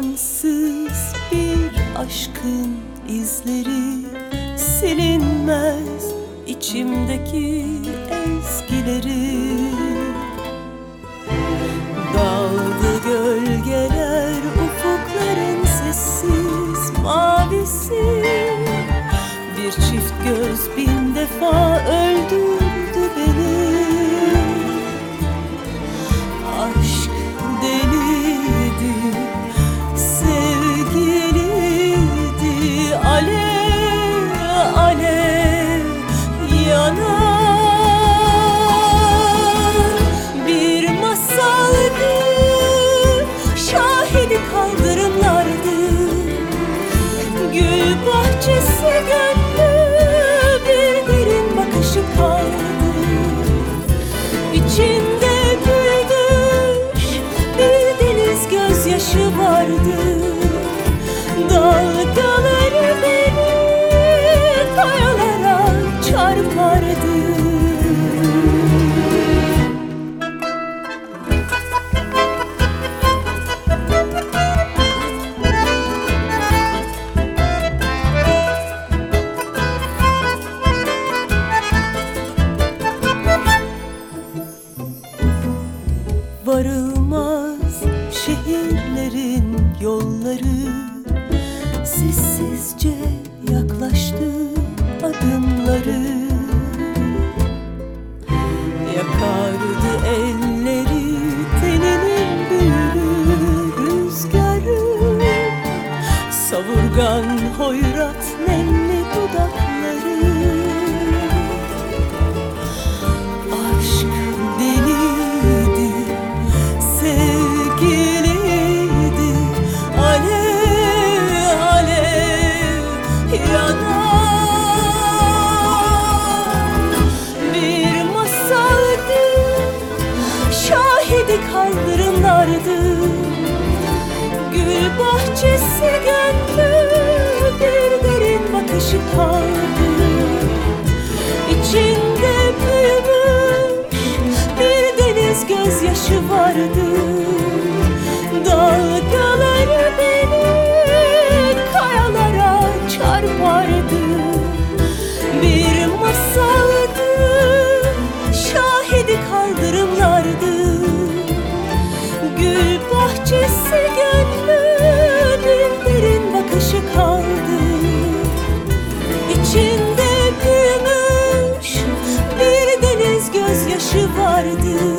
Cansız bir aşkın izleri Silinmez içimdeki ezgileri. Daldı gölgeler ufukların sessiz mavisi. Bir çift göz bin defa öldü Varılmaz şehirlerin yolları. Sessizce yaklaştı adımları. Yakardı elleri teninin büyülü rüzgarı. Savurgan hoyrat nemli dudakları gözyaşı vardı. Dalgaları beni kayalara çarpardı. Bir masaldı, şahidi kaldırımlardı. Gül bahçesi gönlü bir derin bakışı kaldı. İçinde büyümüş bir deniz gözyaşı vardı